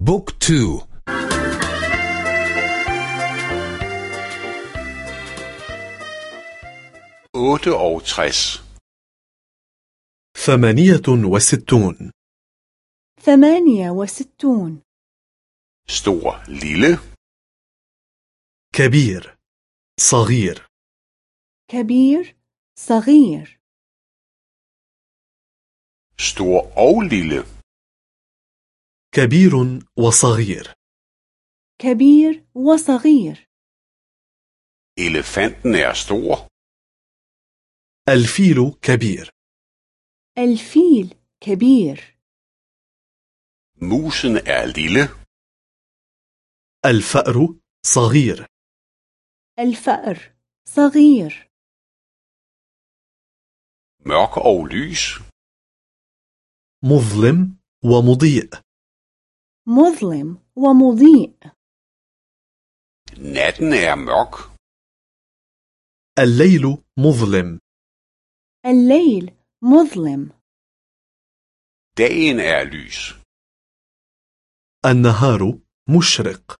بوك تو. ثمانية وستون. ثمانية وستون. Stor lille. كبير صغير. كبير صغير. Stor og lille. كبير وصغير. كبير وصغير. Elefanten er stor. الفيل كبير. الفيل كبير. Musen er lille. الفأر صغير. الفأر صغير. Mørk og lys. مظلم ومضيء. مظلم ومضيء. Natten er mørk. الليل مظلم. الليل مظلم. Dagen er lys. النهار مشرق.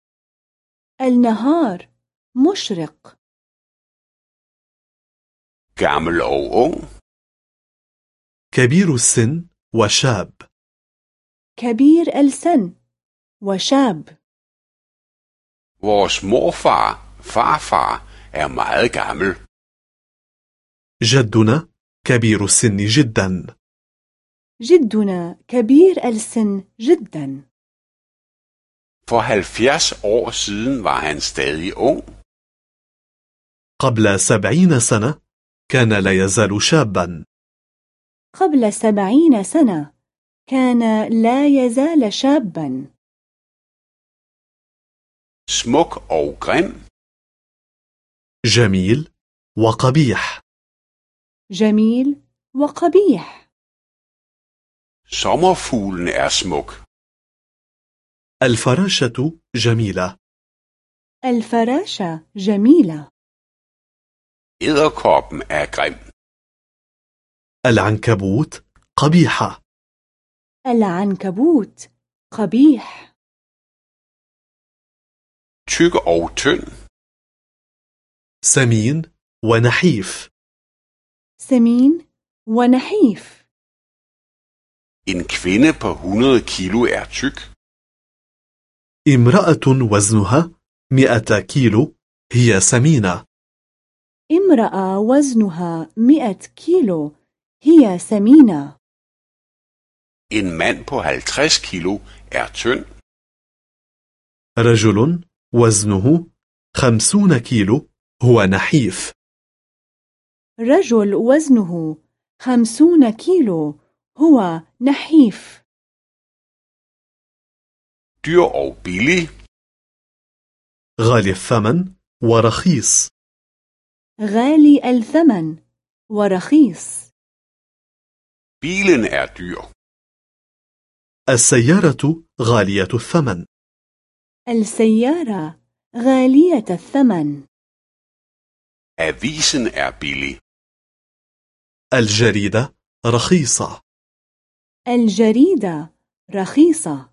النهار مشرق. Gammel og ung. كبير السن وشاب. كبير السن وشاب. Vores morfar farfar er meget gammel. جدنا كبير السن جدا. جدنا كبير السن جدا. For 70 år siden var han stadig ung. قبل سبعين سنة كان لا يزال شابا. قبل سبعين سنة كان لا يزال شابا. Smuk og grim. جميل وقبيح. جميل وقبيح. Sommerfuglen er smuk. الفراشة جميلة. الفراشة جميلة. Edderkoppen er grim. العنكبوت قبيحة. العنكبوت قبيح. Tyk og tynd. سمين ونحيف. سمين ونحيف. En kvinde på 100 kilo er tyk. امرأة وزنها مئة كيلو هي سمينة. امرأة وزنها مئة كيلو هي سمينة. En mand på 50 kilo er tynd. رجل وزنه خمسون كيلو هو نحيف. رجل وزنه خمسون كيلو هو نحيف. Dyr og billig. غالي الثمن ورخيص. غالي الثمن ورخيص. Bilen er dyr. السيارة غالية الثمن. السيارة غالية الثمن. Avisen er billig. الجريدة رخيصة. الجريدة رخيصة.